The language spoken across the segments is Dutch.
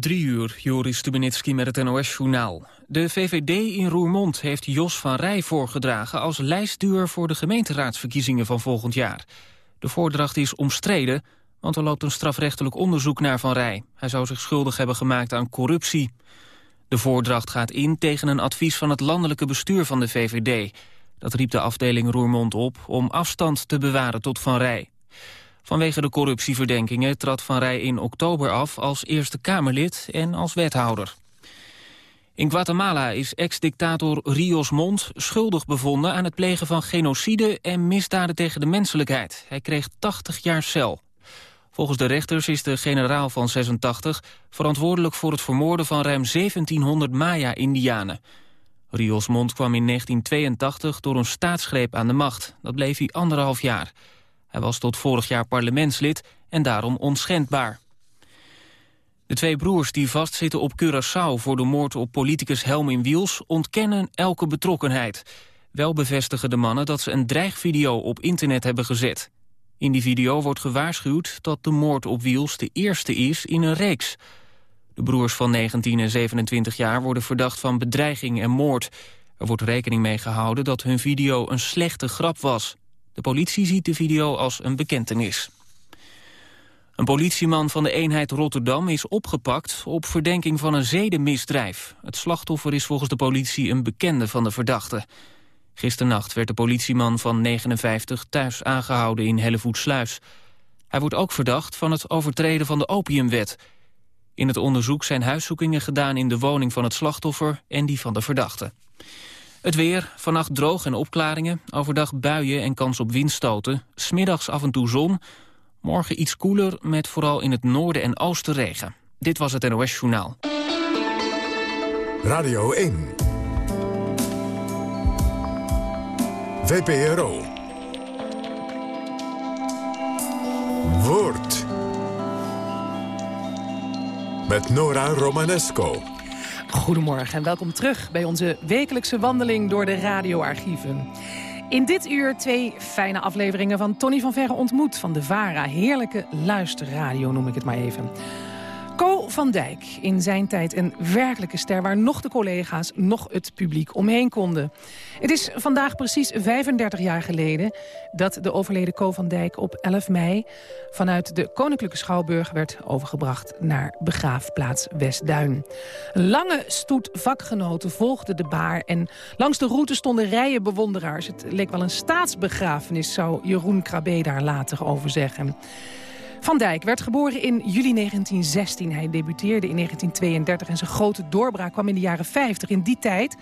Drie uur, Joris Stubenitski met het NOS-journaal. De VVD in Roermond heeft Jos van Rij voorgedragen... als lijstduur voor de gemeenteraadsverkiezingen van volgend jaar. De voordracht is omstreden, want er loopt een strafrechtelijk onderzoek naar Van Rij. Hij zou zich schuldig hebben gemaakt aan corruptie. De voordracht gaat in tegen een advies van het landelijke bestuur van de VVD. Dat riep de afdeling Roermond op om afstand te bewaren tot Van Rij. Vanwege de corruptieverdenkingen trad Van Rij in oktober af als Eerste Kamerlid en als wethouder. In Guatemala is ex-dictator Rios Mont schuldig bevonden aan het plegen van genocide en misdaden tegen de menselijkheid. Hij kreeg 80 jaar cel. Volgens de rechters is de generaal van 86 verantwoordelijk voor het vermoorden van ruim 1700 Maya-Indianen. Rios Mont kwam in 1982 door een staatsgreep aan de macht. Dat bleef hij anderhalf jaar. Hij was tot vorig jaar parlementslid en daarom onschendbaar. De twee broers die vastzitten op Curaçao voor de moord op politicus Helmin Wiels ontkennen elke betrokkenheid. Wel bevestigen de mannen dat ze een dreigvideo op internet hebben gezet. In die video wordt gewaarschuwd dat de moord op Wiels de eerste is in een reeks. De broers van 19 en 27 jaar worden verdacht van bedreiging en moord. Er wordt rekening mee gehouden dat hun video een slechte grap was. De politie ziet de video als een bekentenis. Een politieman van de eenheid Rotterdam is opgepakt op verdenking van een zedenmisdrijf. Het slachtoffer is volgens de politie een bekende van de verdachte. Gisternacht werd de politieman van 59 thuis aangehouden in Hellevoetsluis. Hij wordt ook verdacht van het overtreden van de opiumwet. In het onderzoek zijn huiszoekingen gedaan in de woning van het slachtoffer en die van de verdachte. Het weer, vannacht droog en opklaringen. Overdag buien en kans op windstoten. Smiddags af en toe zon. Morgen iets koeler met vooral in het noorden en oosten regen. Dit was het NOS Journaal. Radio 1. VPRO. Woord. Met Nora Romanesco. Goedemorgen en welkom terug bij onze wekelijkse wandeling door de radioarchieven. In dit uur twee fijne afleveringen van Tony van Verre ontmoet van de VARA. Heerlijke luisterradio noem ik het maar even. Co van Dijk, in zijn tijd een werkelijke ster... waar nog de collega's, nog het publiek omheen konden. Het is vandaag precies 35 jaar geleden... dat de overleden Co van Dijk op 11 mei... vanuit de Koninklijke Schouwburg werd overgebracht... naar begraafplaats Westduin. Een lange stoet vakgenoten volgde de baar... en langs de route stonden rijen bewonderaars. Het leek wel een staatsbegrafenis, zou Jeroen Krabbe daar later over zeggen. Van Dijk werd geboren in juli 1916. Hij debuteerde in 1932 en zijn grote doorbraak kwam in de jaren 50. In die tijd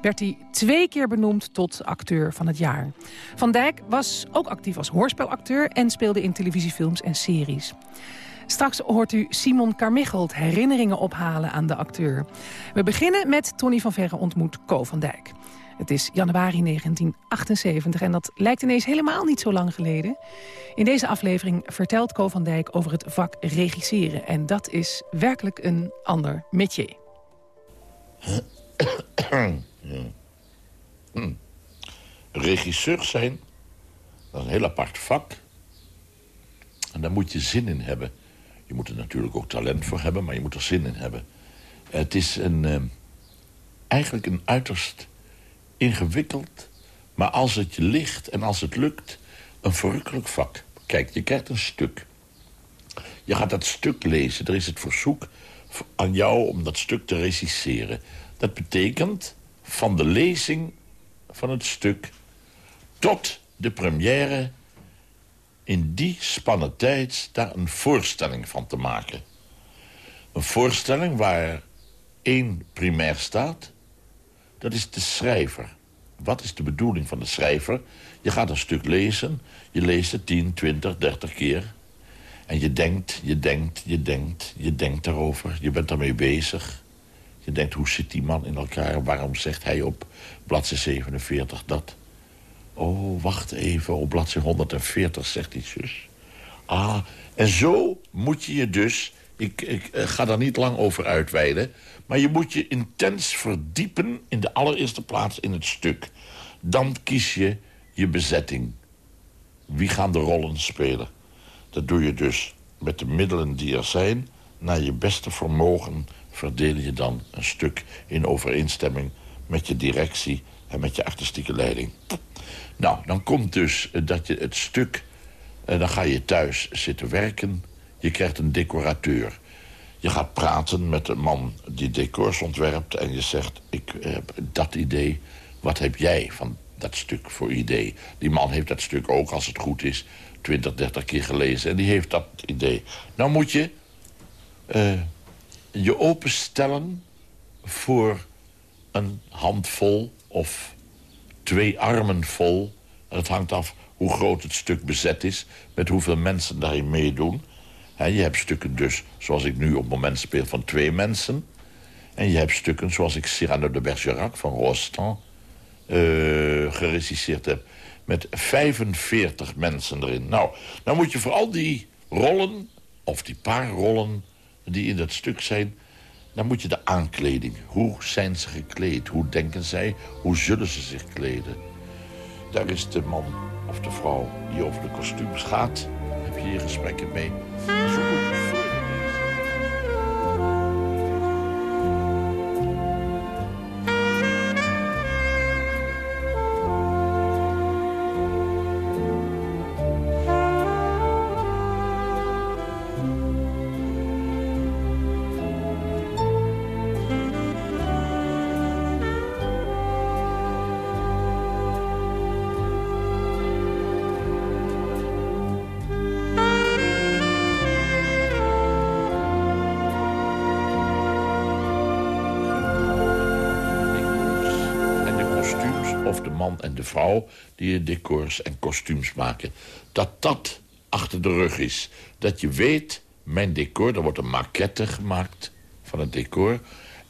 werd hij twee keer benoemd tot acteur van het jaar. Van Dijk was ook actief als hoorspelacteur... en speelde in televisiefilms en series. Straks hoort u Simon Carmichelt herinneringen ophalen aan de acteur. We beginnen met Tony van Verre ontmoet Co van Dijk. Het is januari 1978 en dat lijkt ineens helemaal niet zo lang geleden. In deze aflevering vertelt Co van Dijk over het vak regisseren. En dat is werkelijk een ander métier. Regisseur zijn, dat is een heel apart vak. En daar moet je zin in hebben. Je moet er natuurlijk ook talent voor hebben, maar je moet er zin in hebben. Het is een, uh, eigenlijk een uiterst ingewikkeld... maar als het je ligt en als het lukt, een verrukkelijk vak. Kijk, je krijgt een stuk. Je gaat dat stuk lezen. Er is het verzoek aan jou om dat stuk te recisseren. Dat betekent van de lezing van het stuk... tot de première in die spanne tijd daar een voorstelling van te maken. Een voorstelling waar één primair staat dat is de schrijver. Wat is de bedoeling van de schrijver? Je gaat een stuk lezen, je leest het 10, 20, 30 keer... en je denkt, je denkt, je denkt, je denkt erover. Je bent daarmee bezig. Je denkt, hoe zit die man in elkaar? Waarom zegt hij op bladzijde 47 dat? Oh, wacht even, op bladzijde 140 zegt hij zus. Ah, en zo moet je je dus... Ik, ik eh, ga daar niet lang over uitweiden... Maar je moet je intens verdiepen in de allereerste plaats in het stuk. Dan kies je je bezetting. Wie gaan de rollen spelen? Dat doe je dus met de middelen die er zijn. naar je beste vermogen verdeel je dan een stuk in overeenstemming met je directie en met je artistieke leiding. Nou, dan komt dus dat je het stuk... en dan ga je thuis zitten werken. Je krijgt een decorateur. Je gaat praten met de man die decors ontwerpt... en je zegt, ik heb dat idee. Wat heb jij van dat stuk voor idee? Die man heeft dat stuk ook, als het goed is... 20, 30 keer gelezen en die heeft dat idee. Nou moet je uh, je openstellen voor een handvol of twee armen vol. Het hangt af hoe groot het stuk bezet is... met hoeveel mensen daarin meedoen. Je hebt stukken dus, zoals ik nu op het moment speel, van twee mensen. En je hebt stukken zoals ik Cyrano de Bergerac van Rostand... Uh, geregisseerd heb met 45 mensen erin. Nou, dan moet je voor al die rollen, of die paar rollen die in dat stuk zijn... dan moet je de aankleding. Hoe zijn ze gekleed? Hoe denken zij? Hoe zullen ze zich kleden? Daar is de man of de vrouw die over de kostuums gaat. Hier gesprekken mee? Decors en kostuums maken. Dat dat achter de rug is. Dat je weet, mijn decor, er wordt een maquette gemaakt van het decor...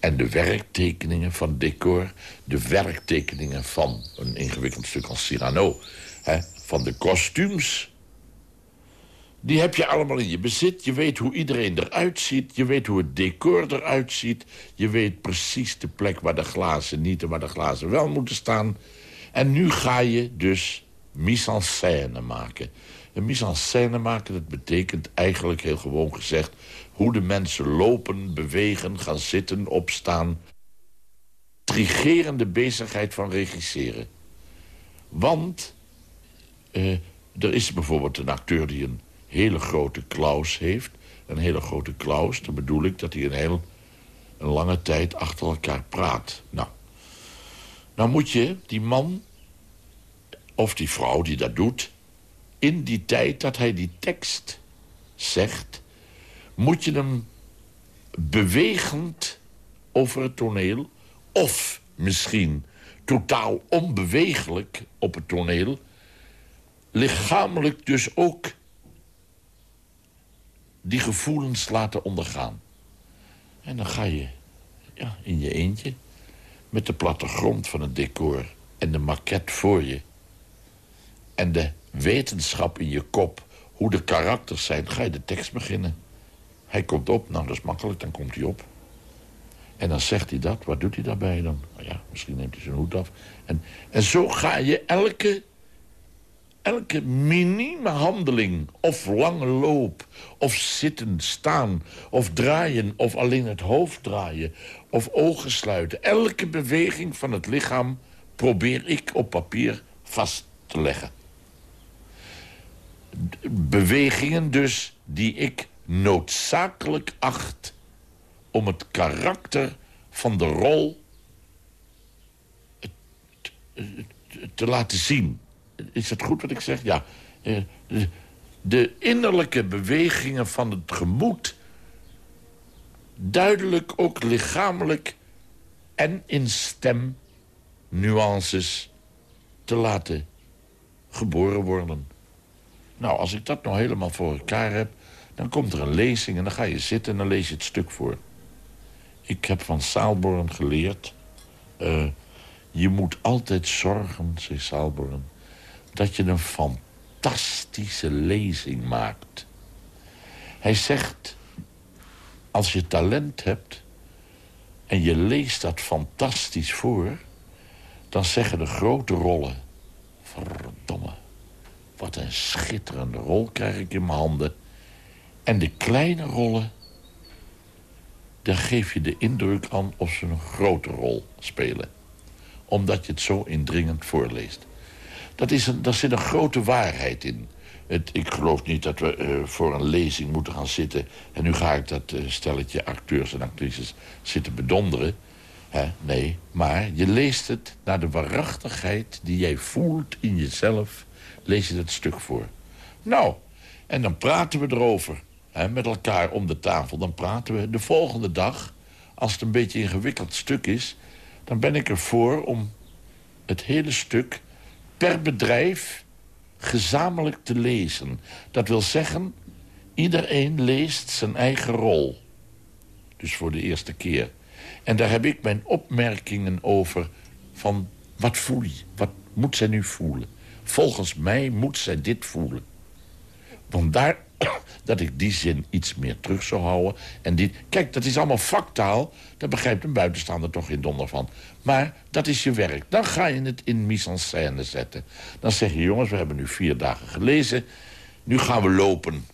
en de werktekeningen van het decor... de werktekeningen van een ingewikkeld stuk als Cyrano... Hè, van de kostuums... Die heb je allemaal in je bezit. Je weet hoe iedereen eruit ziet. Je weet hoe het decor eruit ziet. Je weet precies de plek waar de glazen niet en waar de glazen wel moeten staan. En nu ga je dus mise en scène maken. En scène maken, dat betekent eigenlijk heel gewoon gezegd... hoe de mensen lopen, bewegen, gaan zitten, opstaan. Trigerende bezigheid van regisseren. Want uh, er is bijvoorbeeld een acteur die een hele grote klaus heeft. Een hele grote klaus, dan bedoel ik dat hij een heel lange tijd achter elkaar praat. Nou, nou moet je die man of die vrouw die dat doet... in die tijd dat hij die tekst zegt... moet je hem bewegend over het toneel... of misschien totaal onbewegelijk op het toneel... lichamelijk dus ook die gevoelens laten ondergaan. En dan ga je ja, in je eentje met de plattegrond van het decor en de maquette voor je... en de wetenschap in je kop, hoe de karakters zijn... ga je de tekst beginnen. Hij komt op, nou dat is makkelijk, dan komt hij op. En dan zegt hij dat, wat doet hij daarbij dan? Nou ja, misschien neemt hij zijn hoed af. En, en zo ga je elke elke minieme handeling, of lange loop, of zitten, staan, of draaien, of alleen het hoofd draaien, of ogen sluiten. Elke beweging van het lichaam probeer ik op papier vast te leggen. Bewegingen dus die ik noodzakelijk acht om het karakter van de rol te laten zien. Is het goed wat ik zeg? Ja. De innerlijke bewegingen van het gemoed... duidelijk ook lichamelijk en in stem nuances te laten geboren worden. Nou, als ik dat nou helemaal voor elkaar heb... dan komt er een lezing en dan ga je zitten en dan lees je het stuk voor. Ik heb van Saalborn geleerd... Uh, je moet altijd zorgen, zei Saalborn dat je een fantastische lezing maakt. Hij zegt, als je talent hebt en je leest dat fantastisch voor... dan zeggen de grote rollen, verdomme, wat een schitterende rol krijg ik in mijn handen. En de kleine rollen, daar geef je de indruk aan of ze een grote rol spelen. Omdat je het zo indringend voorleest. Dat is een, daar zit een grote waarheid in. Het, ik geloof niet dat we uh, voor een lezing moeten gaan zitten... en nu ga ik dat uh, stelletje acteurs en actrices zitten bedonderen. Hè? Nee, maar je leest het naar de waarachtigheid die jij voelt in jezelf... lees je dat stuk voor. Nou, en dan praten we erover hè, met elkaar om de tafel. Dan praten we de volgende dag, als het een beetje een ingewikkeld stuk is... dan ben ik ervoor om het hele stuk per bedrijf gezamenlijk te lezen. Dat wil zeggen, iedereen leest zijn eigen rol. Dus voor de eerste keer. En daar heb ik mijn opmerkingen over van wat voel je? Wat moet zij nu voelen? Volgens mij moet zij dit voelen. Vandaar dat ik die zin iets meer terug zou houden. En dit, kijk, dat is allemaal vaktaal. Daar begrijpt een buitenstaander toch geen donder van. Maar dat is je werk. Dan ga je het in mise en scène zetten. Dan zeg je, jongens, we hebben nu vier dagen gelezen. Nu gaan we lopen.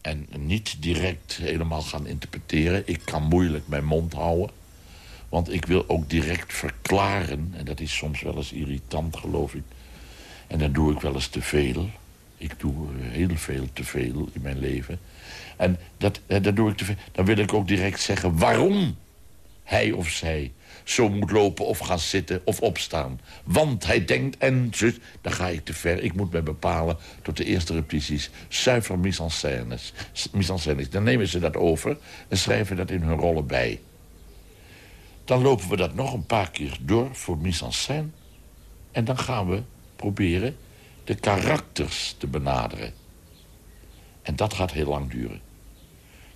En niet direct helemaal gaan interpreteren. Ik kan moeilijk mijn mond houden. Want ik wil ook direct verklaren. En dat is soms wel eens irritant, geloof ik. En dan doe ik wel eens te veel. Ik doe heel veel te veel in mijn leven. En dat, dat doe ik te veel. Dan wil ik ook direct zeggen waarom hij of zij zo moet lopen of gaan zitten of opstaan. Want hij denkt en zus, dan ga ik te ver. Ik moet mij bepalen tot de eerste repetities. Zuiver mise en scènes. Mise. Dan nemen ze dat over en schrijven dat in hun rollen bij. Dan lopen we dat nog een paar keer door voor mise en scène. En dan gaan we proberen de karakters te benaderen. En dat gaat heel lang duren.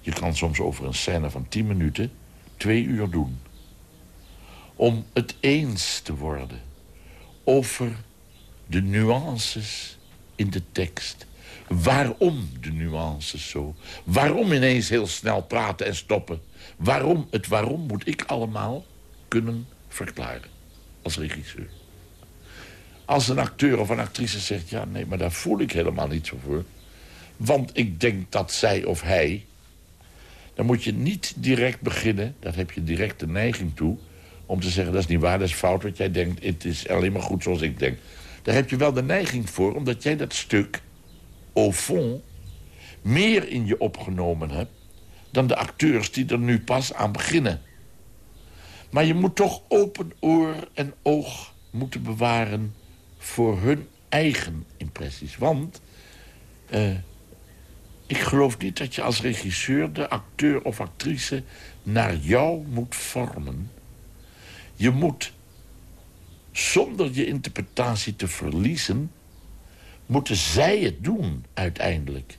Je kan soms over een scène van tien minuten twee uur doen. Om het eens te worden over de nuances in de tekst. Waarom de nuances zo? Waarom ineens heel snel praten en stoppen? Waarom? Het waarom moet ik allemaal kunnen verklaren als regisseur. Als een acteur of een actrice zegt... ja, nee, maar daar voel ik helemaal niet zo voor. Want ik denk dat zij of hij... dan moet je niet direct beginnen... dat heb je direct de neiging toe... om te zeggen, dat is niet waar, dat is fout wat jij denkt. Het is alleen maar goed zoals ik denk. Daar heb je wel de neiging voor, omdat jij dat stuk... au fond, meer in je opgenomen hebt... dan de acteurs die er nu pas aan beginnen. Maar je moet toch open oor en oog moeten bewaren voor hun eigen impressies. Want uh, ik geloof niet dat je als regisseur de acteur of actrice naar jou moet vormen. Je moet, zonder je interpretatie te verliezen... moeten zij het doen uiteindelijk.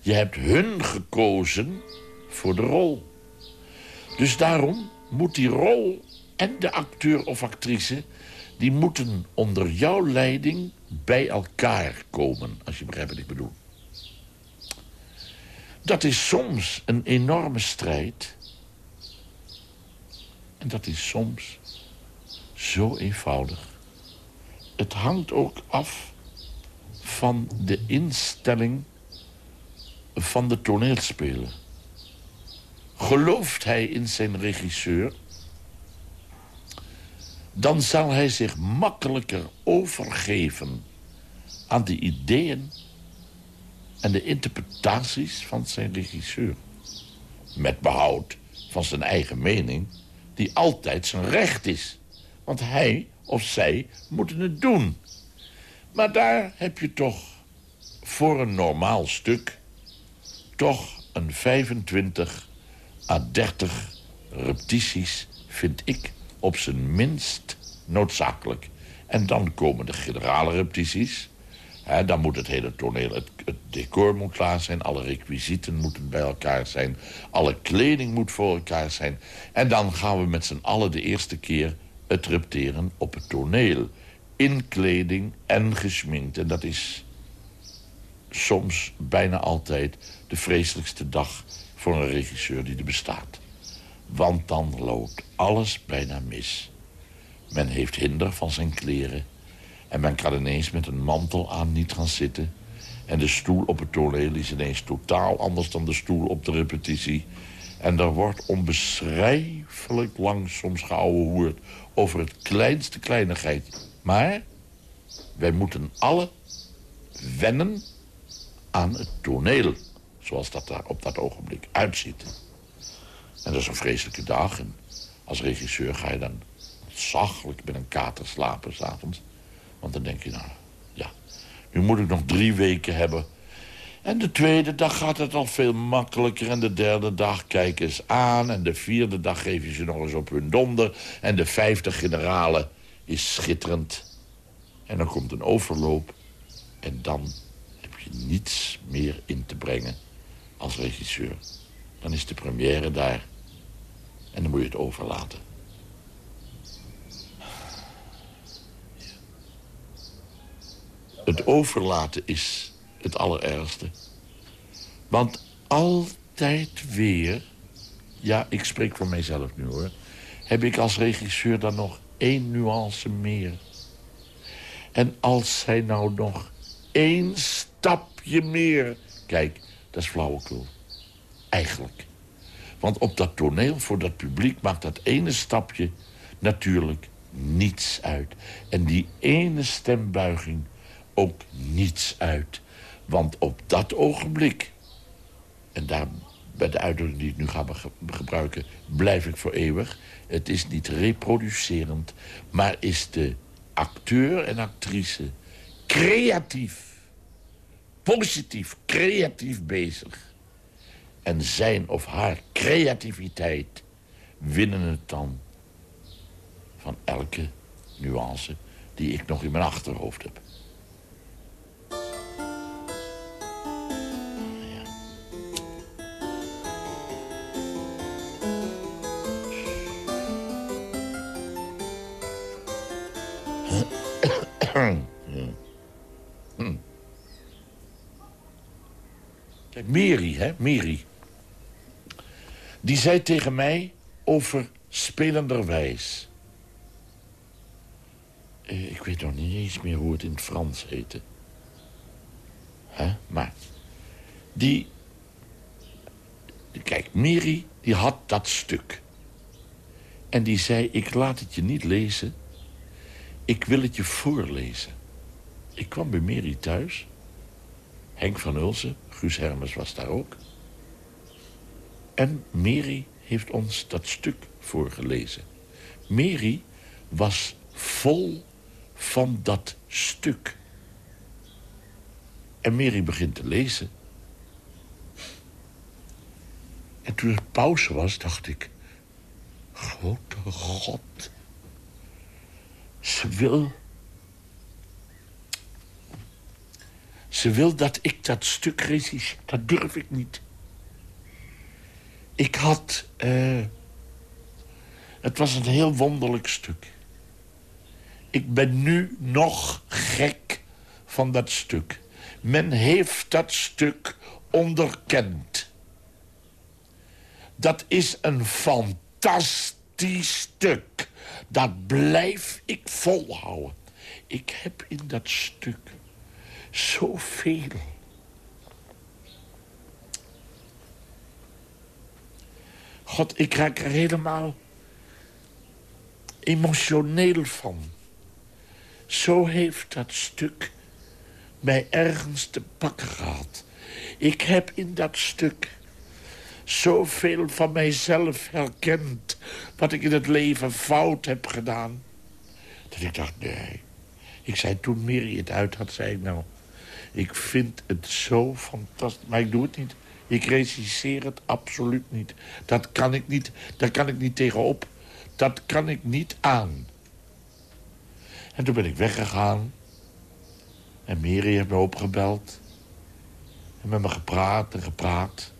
Je hebt hun gekozen voor de rol. Dus daarom moet die rol en de acteur of actrice die moeten onder jouw leiding bij elkaar komen, als je begrijpt wat ik bedoel. Dat is soms een enorme strijd. En dat is soms zo eenvoudig. Het hangt ook af van de instelling van de toneelspeler. Gelooft hij in zijn regisseur dan zal hij zich makkelijker overgeven aan de ideeën en de interpretaties van zijn regisseur. Met behoud van zijn eigen mening, die altijd zijn recht is. Want hij of zij moeten het doen. Maar daar heb je toch voor een normaal stuk... toch een 25 à 30 repetities, vind ik op zijn minst noodzakelijk. En dan komen de generale repetities. dan moet het hele toneel, het, decor moet klaar zijn... alle requisieten moeten bij elkaar zijn... alle kleding moet voor elkaar zijn. En dan gaan we met z'n allen de eerste keer het repeteren op het toneel. In kleding en gesminkt. En dat is soms bijna altijd de vreselijkste dag... voor een regisseur die er bestaat. Want dan loopt alles bijna mis. Men heeft hinder van zijn kleren. En men kan ineens met een mantel aan niet gaan zitten. En de stoel op het toneel is ineens totaal anders dan de stoel op de repetitie. En er wordt onbeschrijfelijk lang soms geouwehoerd... over het kleinste kleinigheid. Maar wij moeten alle wennen aan het toneel. Zoals dat daar op dat ogenblik uitziet. En dat is een vreselijke dag. En als regisseur ga je dan zachtelijk met een kater slapen s'avonds. Want dan denk je, nou, ja, nu moet ik nog drie weken hebben. En de tweede dag gaat het al veel makkelijker. En de derde dag kijk eens aan. En de vierde dag geef je ze nog eens op hun donder. En de vijfde generale is schitterend. En dan komt een overloop. En dan heb je niets meer in te brengen als regisseur. Dan is de première daar. En dan moet je het overlaten. Het overlaten is het allerergste. Want altijd weer... Ja, ik spreek voor mijzelf nu hoor... heb ik als regisseur dan nog één nuance meer. En als zij nou nog één stapje meer... Kijk, dat is flauwekul. Eigenlijk. Want op dat toneel, voor dat publiek, maakt dat ene stapje natuurlijk niets uit. En die ene stembuiging ook niets uit. Want op dat ogenblik, en daar bij de uitdrukking die ik nu ga gebruiken... blijf ik voor eeuwig. Het is niet reproducerend, maar is de acteur en actrice creatief... positief, creatief bezig en zijn of haar creativiteit winnen het dan van elke nuance die ik nog in mijn achterhoofd heb. Mary, hè, Mary. Die zei tegen mij over spelenderwijs. Uh, ik weet nog niet eens meer hoe het in het Frans heette. Maar die... Kijk, Miri, die had dat stuk. En die zei, ik laat het je niet lezen. Ik wil het je voorlezen. Ik kwam bij Miri thuis. Henk van Ulsen, Guus Hermes was daar ook. En Mary heeft ons dat stuk voorgelezen. Mary was vol van dat stuk. En Mary begint te lezen. En toen het pauze was, dacht ik... Grote God. Ze wil... Ze wil dat ik dat stuk regisseer. Dat durf ik niet. Ik had... Uh, het was een heel wonderlijk stuk. Ik ben nu nog gek van dat stuk. Men heeft dat stuk onderkend. Dat is een fantastisch stuk. Dat blijf ik volhouden. Ik heb in dat stuk zoveel God, ik raak er helemaal emotioneel van. Zo heeft dat stuk mij ergens te pakken gehad. Ik heb in dat stuk zoveel van mijzelf herkend... wat ik in het leven fout heb gedaan. Dat ik dacht, nee. Ik zei toen Miri het uit had, zei ik nou... ik vind het zo fantastisch, maar ik doe het niet. Ik regisseer het absoluut niet. Dat kan ik niet, daar kan ik niet tegenop. Dat kan ik niet aan. En toen ben ik weggegaan. En Mary heeft me opgebeld. En met me gepraat en gepraat.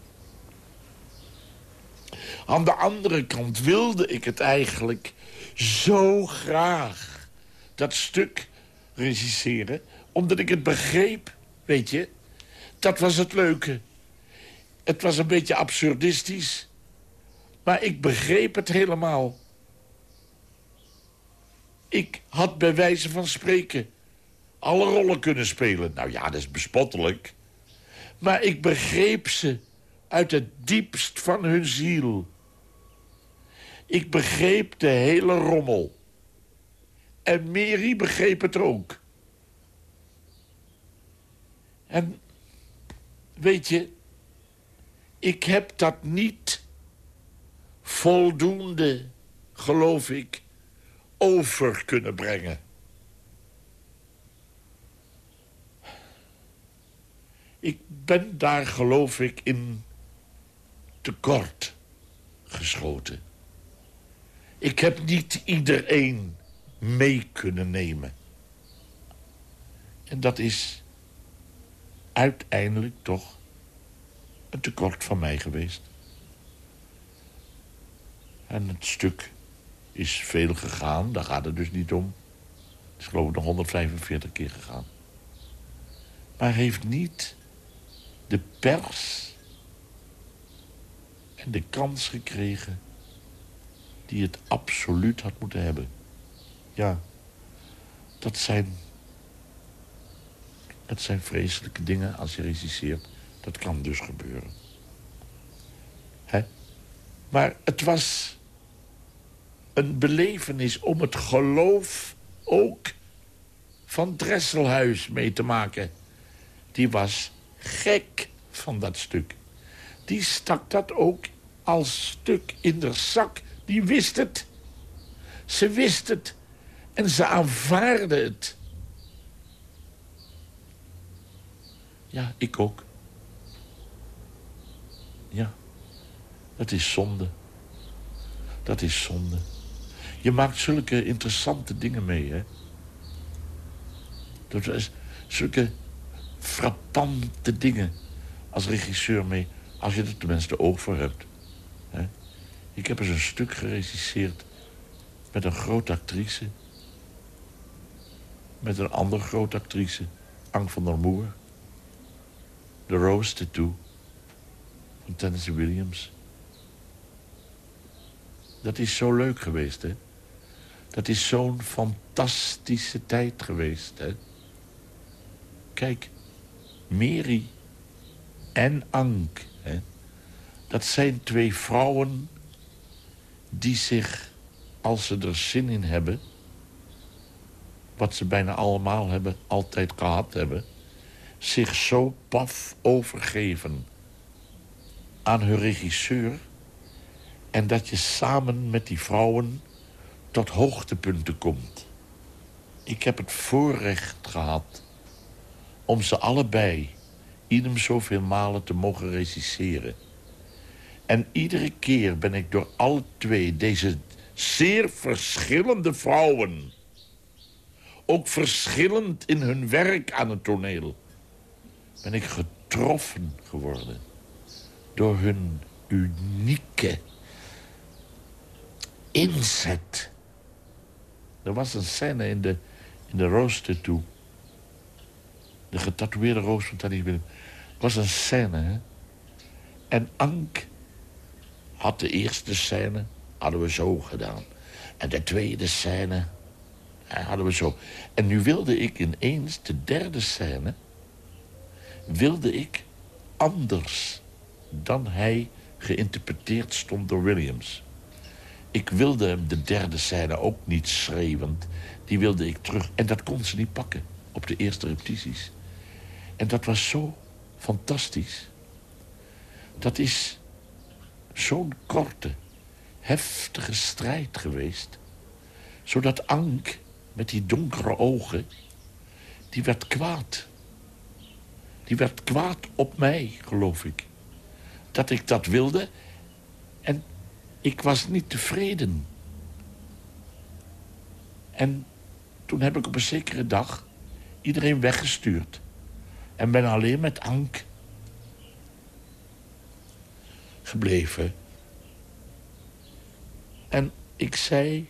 Aan de andere kant wilde ik het eigenlijk zo graag. Dat stuk regisseren. Omdat ik het begreep, weet je. Dat was het leuke. Het was een beetje absurdistisch. Maar ik begreep het helemaal. Ik had bij wijze van spreken alle rollen kunnen spelen. Nou ja, dat is bespottelijk. Maar ik begreep ze Uit het diepst van hun ziel. Ik begreep de hele rommel. En Mary begreep het ook. En weet je, ik heb dat niet voldoende, geloof ik, over kunnen brengen. Ik ben daar, geloof ik, in tekort geschoten. Ik heb niet iedereen mee kunnen nemen. En dat is uiteindelijk toch een tekort van mij geweest. En het stuk is veel gegaan, daar gaat het dus niet om. Het is geloof ik nog 145 keer gegaan. Maar heeft niet de pers en de kans gekregen die het absoluut had moeten hebben. Ja, dat zijn, dat zijn vreselijke dingen als je regisseert. Dat kan dus gebeuren. Hè? Maar het was een belevenis om het geloof ook van Dresselhuis mee te maken. Die was gek van dat stuk. Die stak dat ook als stuk in de zak. Die wist het. Ze wist het. En ze aanvaarde het. Ja, ik ook. Ja, dat is zonde. Dat is zonde. Je maakt zulke interessante dingen mee, hè? Dat is zulke frappante dingen als regisseur mee... als je er tenminste oog voor hebt. Hè? Ik heb eens een stuk geregisseerd met een grote actrice. Met een andere grote actrice, Ank van der Moer. The Rose Tattoo van Williams. Dat is zo leuk geweest, hè? Dat is zo'n fantastische tijd geweest, hè? Kijk, Mary en Ank, hè? dat zijn twee vrouwen die zich, als ze er zin in hebben... wat ze bijna allemaal hebben, altijd gehad hebben... zich zo paf overgeven aan hun regisseur... en dat je samen met die vrouwen tot hoogtepunten komt. Ik heb het voorrecht gehad om ze allebei... idem zoveel malen te mogen regisseren... En iedere keer ben ik door alle twee deze zeer verschillende vrouwen... ook verschillend in hun werk aan het toneel... ben ik getroffen geworden door hun unieke inzet. Er was een scène in de, in de rooster toe. De getatoeëerde roos van Tanny Willem. Was een scène? En Ank had de eerste scène, hadden we zo gedaan. En de tweede scène hadden we zo. En nu wilde ik ineens de derde scène... wilde ik anders dan hij geïnterpreteerd stond door Williams. Ik wilde hem de derde scène ook niet schreeuwend. Die wilde ik terug. En dat kon ze niet pakken op de eerste repetities. En dat was zo fantastisch. Dat is zo'n korte, heftige strijd geweest. Zodat Ank met die donkere ogen, die werd kwaad. Die werd kwaad op mij, geloof ik. Dat ik dat wilde en ik was niet tevreden. En toen heb ik op een zekere dag iedereen weggestuurd. En ben alleen met Ank gebleven. En ik zei,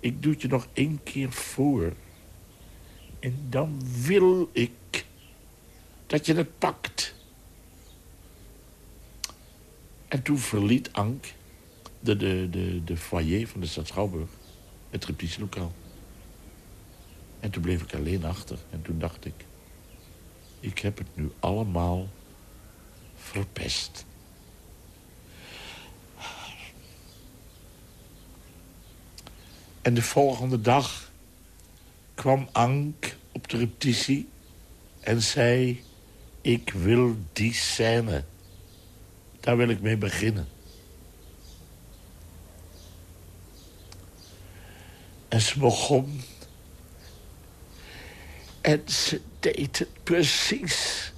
ik doe het je nog één keer voor. En dan wil ik dat je het pakt. En toen verliet Ank de, de, de, de foyer van de stad Schouwburg, het repetitielokaal. En toen bleef ik alleen achter. En toen dacht ik, ik heb het nu allemaal verpest. En de volgende dag kwam Ank op de repetitie en zei... ik wil die scène. Daar wil ik mee beginnen. En ze begon. En ze deed het precies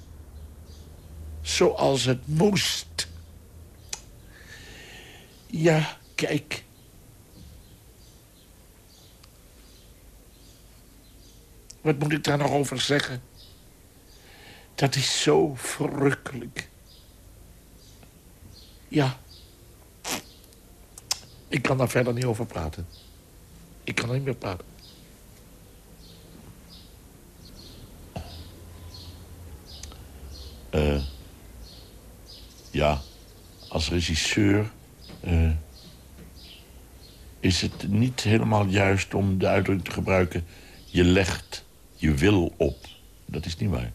zoals het moest. Ja, kijk. Wat moet ik daar nog over zeggen? Dat is zo verrukkelijk. Ja. Ik kan daar verder niet over praten. Ik kan er niet meer praten. Uh, ja, als regisseur uh, is het niet helemaal juist om de uitdrukking te gebruiken... je legt je wil op. Dat is niet waar.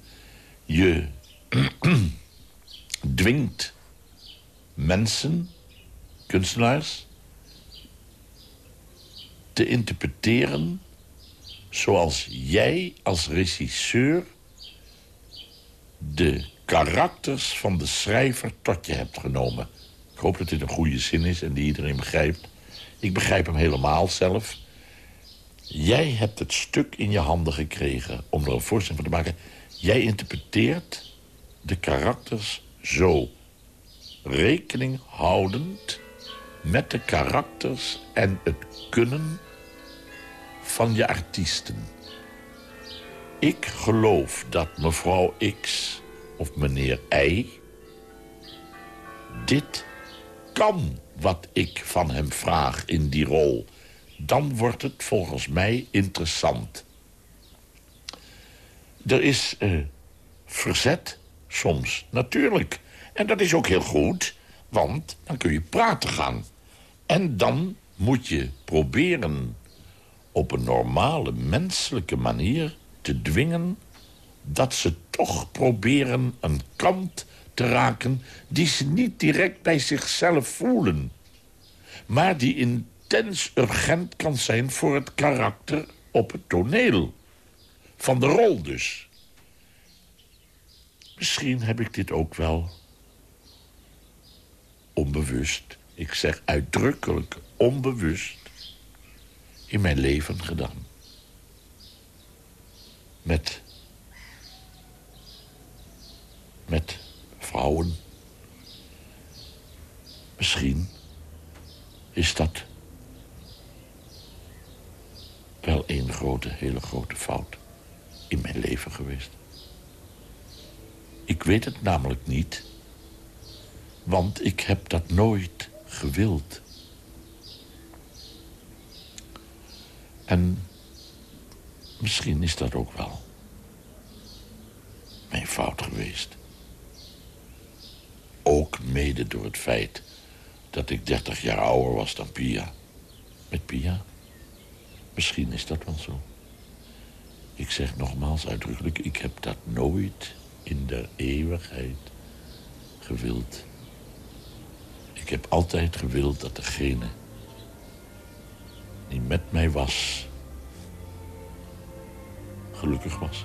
Je dwingt mensen, kunstenaars... te interpreteren zoals jij als regisseur... de karakters van de schrijver tot je hebt genomen. Ik hoop dat dit een goede zin is en die iedereen begrijpt. Ik begrijp hem helemaal zelf. Jij hebt het stuk in je handen gekregen om er een voorstelling van te maken. Jij interpreteert de karakters zo. Rekening houdend met de karakters en het kunnen van je artiesten. Ik geloof dat mevrouw X of meneer Y... dit kan wat ik van hem vraag in die rol dan wordt het volgens mij interessant. Er is uh, verzet, soms, natuurlijk. En dat is ook heel goed, want dan kun je praten gaan. En dan moet je proberen op een normale, menselijke manier te dwingen... dat ze toch proberen een kant te raken... die ze niet direct bij zichzelf voelen... maar die in intens urgent kan zijn voor het karakter op het toneel. Van de rol dus. Misschien heb ik dit ook wel onbewust, ik zeg uitdrukkelijk onbewust, in mijn leven gedaan. Met, met vrouwen. Misschien is dat wel één grote, hele grote fout in mijn leven geweest. Ik weet het namelijk niet, want ik heb dat nooit gewild. En misschien is dat ook wel mijn fout geweest. Ook mede door het feit dat ik dertig jaar ouder was dan Pia. Met Pia. Misschien is dat wel zo. Ik zeg nogmaals uitdrukkelijk, ik heb dat nooit in de eeuwigheid gewild. Ik heb altijd gewild dat degene die met mij was, gelukkig was.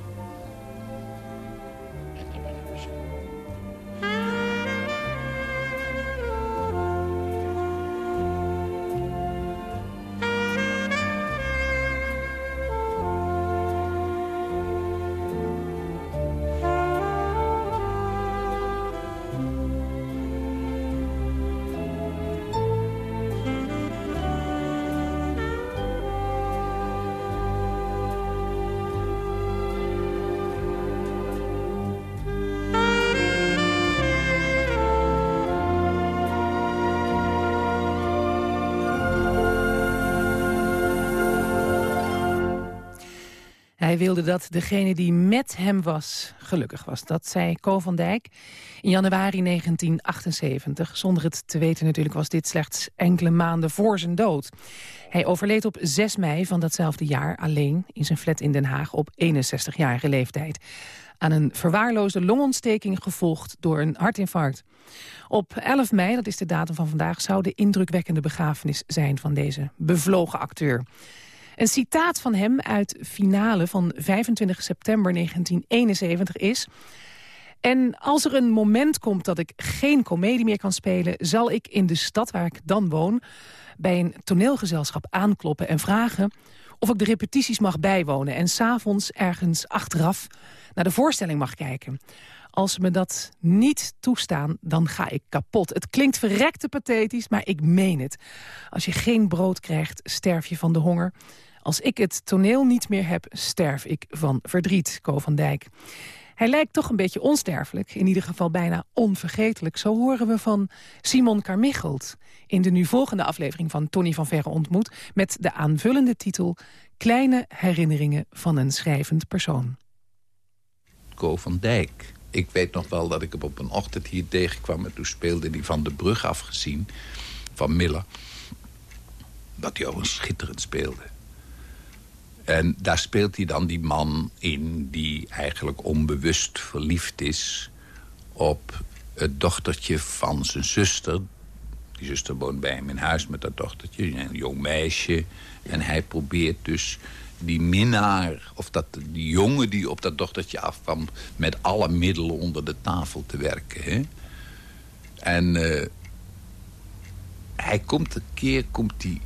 Dat degene die met hem was gelukkig was. Dat zei Ko van Dijk in januari 1978. Zonder het te weten natuurlijk was dit slechts enkele maanden voor zijn dood. Hij overleed op 6 mei van datzelfde jaar alleen in zijn flat in Den Haag op 61-jarige leeftijd. aan een verwaarloosde longontsteking gevolgd door een hartinfarct. Op 11 mei, dat is de datum van vandaag, zou de indrukwekkende begrafenis zijn van deze bevlogen acteur. Een citaat van hem uit finale van 25 september 1971 is... En als er een moment komt dat ik geen komedie meer kan spelen... zal ik in de stad waar ik dan woon bij een toneelgezelschap aankloppen en vragen... of ik de repetities mag bijwonen en s'avonds ergens achteraf naar de voorstelling mag kijken. Als ze me dat niet toestaan, dan ga ik kapot. Het klinkt verrekte pathetisch, maar ik meen het. Als je geen brood krijgt, sterf je van de honger. Als ik het toneel niet meer heb, sterf ik van verdriet, Ko van Dijk. Hij lijkt toch een beetje onsterfelijk, in ieder geval bijna onvergetelijk. Zo horen we van Simon Carmichelt in de nu volgende aflevering van Tony van Verre ontmoet... met de aanvullende titel Kleine herinneringen van een schrijvend persoon. Ko van Dijk. Ik weet nog wel dat ik hem op een ochtend hier tegenkwam... en toen speelde hij van de brug afgezien, van Miller... dat hij overigens schitterend speelde. En daar speelt hij dan die man in die eigenlijk onbewust verliefd is... op het dochtertje van zijn zuster. Die zuster woont bij hem in huis met dat dochtertje, een jong meisje. En hij probeert dus die minnaar, of dat, die jongen die op dat dochtertje afkwam... met alle middelen onder de tafel te werken. Hè? En uh, hij komt een keer komt hij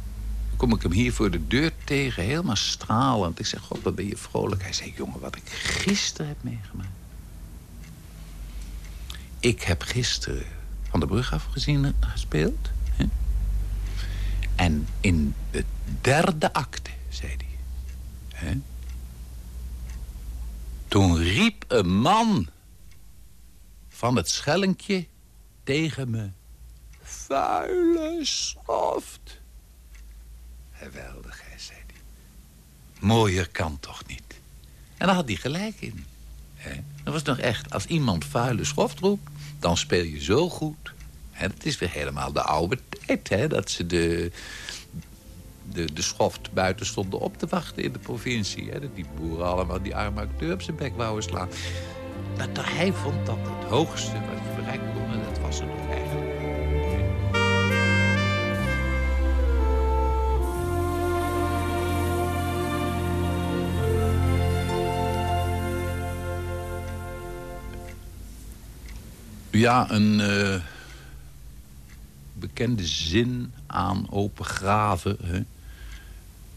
kom ik hem hier voor de deur tegen, helemaal stralend. Ik zeg, god, wat ben je vrolijk. Hij zei, jongen, wat ik gisteren heb meegemaakt. Ik heb gisteren van de brug afgezien gespeeld. Hè? En in de derde acte, zei hij... Hè? Toen riep een man van het schellinkje tegen me... Vuile schoft. Geweldig, hè, zei hij. Mooier kan toch niet? En daar had hij gelijk in. Hè? Dat was nog echt, als iemand vuile schoft roept... dan speel je zo goed. En het is weer helemaal de oude tijd, hè, dat ze de, de, de schoft buiten stonden op te wachten in de provincie. Hè, dat die boeren allemaal die arme acteur op zijn bek wouden slaan. Dat hij vond dat het hoogste wat je bereikt Ja, een uh, bekende zin aan open graven hè,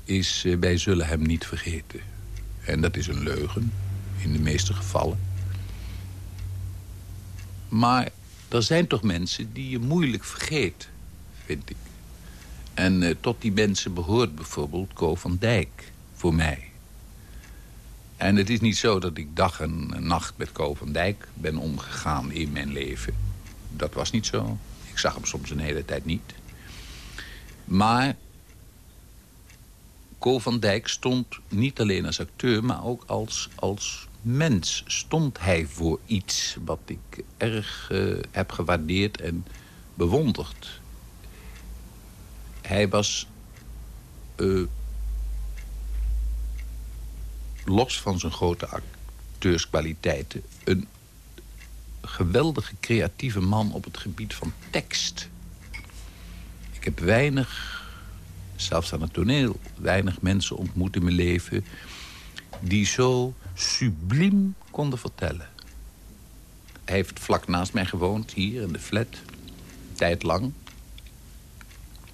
is... Uh, wij zullen hem niet vergeten. En dat is een leugen, in de meeste gevallen. Maar er zijn toch mensen die je moeilijk vergeet, vind ik. En uh, tot die mensen behoort bijvoorbeeld Ko van Dijk, voor mij. En het is niet zo dat ik dag en nacht met Ko van Dijk ben omgegaan in mijn leven. Dat was niet zo. Ik zag hem soms een hele tijd niet. Maar Ko van Dijk stond niet alleen als acteur... maar ook als, als mens stond hij voor iets... wat ik erg uh, heb gewaardeerd en bewonderd. Hij was... Uh, los van zijn grote acteurskwaliteiten... een geweldige creatieve man op het gebied van tekst. Ik heb weinig, zelfs aan het toneel... weinig mensen ontmoet in mijn leven... die zo subliem konden vertellen. Hij heeft vlak naast mij gewoond, hier in de flat. Tijd lang.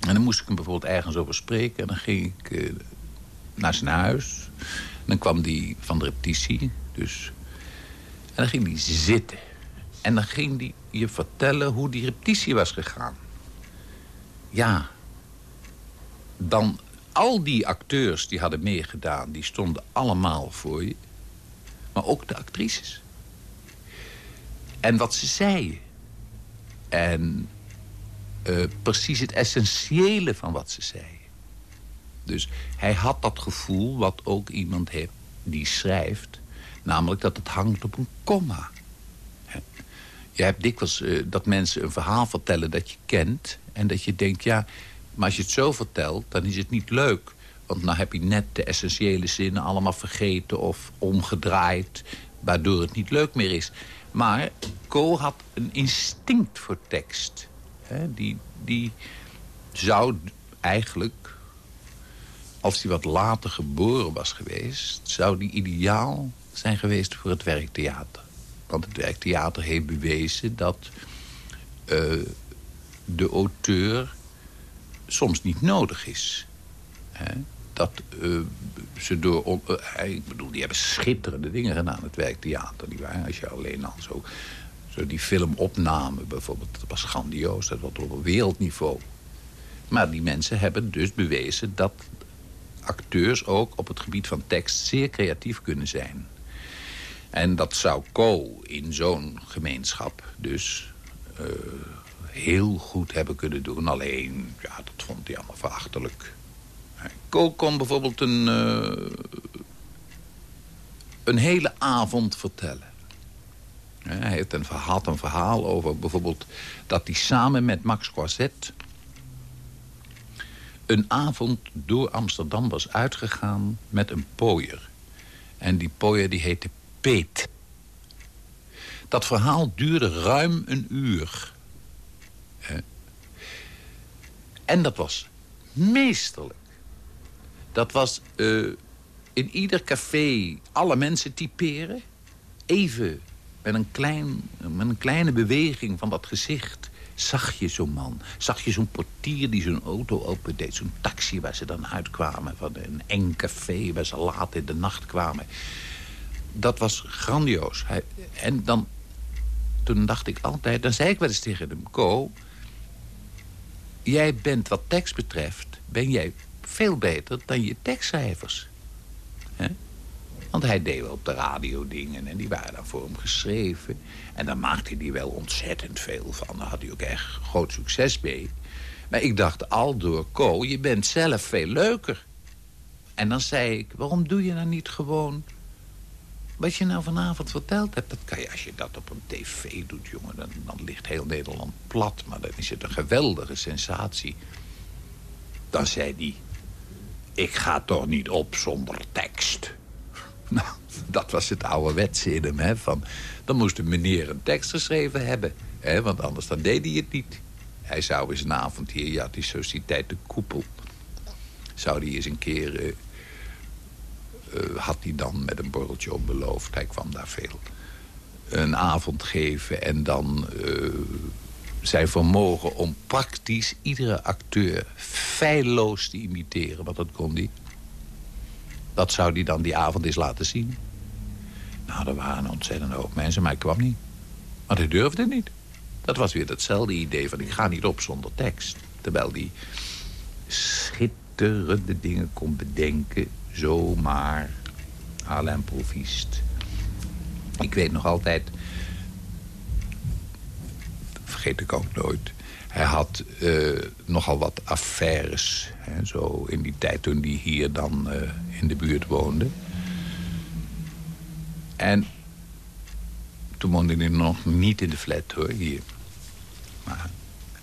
En dan moest ik hem bijvoorbeeld ergens over spreken. En dan ging ik uh, naar zijn huis dan kwam die van de repetitie. Dus. En dan ging hij zitten. En dan ging hij je vertellen hoe die repetitie was gegaan. Ja. Dan al die acteurs die hadden meegedaan... die stonden allemaal voor je. Maar ook de actrices. En wat ze zeiden. En uh, precies het essentiële van wat ze zeiden. Dus hij had dat gevoel wat ook iemand heeft die schrijft. Namelijk dat het hangt op een komma. Je hebt dikwijls uh, dat mensen een verhaal vertellen dat je kent... en dat je denkt, ja, maar als je het zo vertelt, dan is het niet leuk. Want dan heb je net de essentiële zinnen allemaal vergeten of omgedraaid. Waardoor het niet leuk meer is. Maar Co had een instinct voor tekst. die, die zou eigenlijk, als hij wat later geboren was geweest... zou die ideaal zijn geweest voor het werktheater. Want het werktheater heeft bewezen dat uh, de auteur soms niet nodig is. Hè? Dat uh, ze door... Uh, ik bedoel, die hebben schitterende dingen gedaan, het werktheater. Die waren, als je alleen al zo, zo die filmopname bijvoorbeeld... dat was grandioos, dat was op wereldniveau. Maar die mensen hebben dus bewezen dat acteurs ook op het gebied van tekst zeer creatief kunnen zijn. En dat zou Co in zo'n gemeenschap dus uh, heel goed hebben kunnen doen. Alleen, ja, dat vond hij allemaal verachtelijk. Co kon bijvoorbeeld een, uh, een hele avond vertellen. Hij had een verhaal over bijvoorbeeld dat hij samen met Max Croiset... een avond door Amsterdam was uitgegaan met een pooier. En die pooier die heette Peet. Dat verhaal duurde ruim een uur. En dat was meesterlijk. Dat was uh, in ieder café alle mensen typeren. Even met een, klein, met een kleine beweging van dat gezicht zag je zo'n man. Zag je zo'n portier die zijn auto opendeed. Zo'n taxi waar ze dan uitkwamen. Van een eng café waar ze laat in de nacht kwamen. Dat was grandioos. Hij, en dan, toen dacht ik altijd... Dan zei ik wel eens tegen hem... Ko, jij bent wat tekst betreft... ben jij veel beter dan je tekstschrijvers. Want hij deed wel op de radio dingen en die waren dan voor hem geschreven. En dan maakte hij wel ontzettend veel van. Daar had hij ook echt groot succes mee. Maar ik dacht al door, Co, je bent zelf veel leuker. En dan zei ik, waarom doe je nou niet gewoon... wat je nou vanavond verteld hebt? Dat kan je, als je dat op een tv doet, jongen, dan, dan ligt heel Nederland plat. Maar dan is het een geweldige sensatie. Dan zei hij, ik ga toch niet op zonder tekst. Nou, dat was het ouderwetse in hem. Hè, van, dan moest de meneer een tekst geschreven hebben. Hè, want anders dan deed hij het niet. Hij zou eens een avond hier, ja, die Sociëteit de Koepel... zou hij eens een keer... Uh, uh, had hij dan met een borreltje op beloofd. Hij kwam daar veel. Een avond geven en dan... Uh, zijn vermogen om praktisch iedere acteur feilloos te imiteren. Want dat kon hij. Dat zou hij dan die avond eens laten zien. Nou, er waren ontzettend hoop mensen, maar ik kwam niet. Want hij durfde niet. Dat was weer datzelfde idee van ik ga niet op zonder tekst. Terwijl die schitterende dingen kon bedenken. Zomaar à l'improviste. Ik weet nog altijd vergeet ik ook nooit. Hij had uh, nogal wat affaires. Hè, zo in die tijd toen hij hier dan uh, in de buurt woonde. En toen woonde hij nog niet in de flat hoor, hier.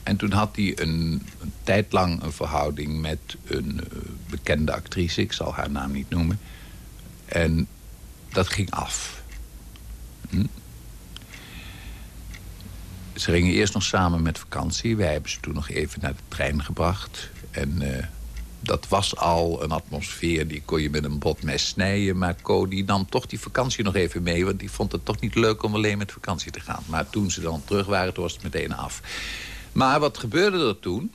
En toen had hij een, een tijd lang een verhouding met een uh, bekende actrice. Ik zal haar naam niet noemen. En dat ging af. Hm? Ze gingen eerst nog samen met vakantie. Wij hebben ze toen nog even naar de trein gebracht. En uh, dat was al een atmosfeer, die kon je met een botmes snijden. Maar Co die nam toch die vakantie nog even mee... want die vond het toch niet leuk om alleen met vakantie te gaan. Maar toen ze dan terug waren, toen was het meteen af. Maar wat gebeurde er toen?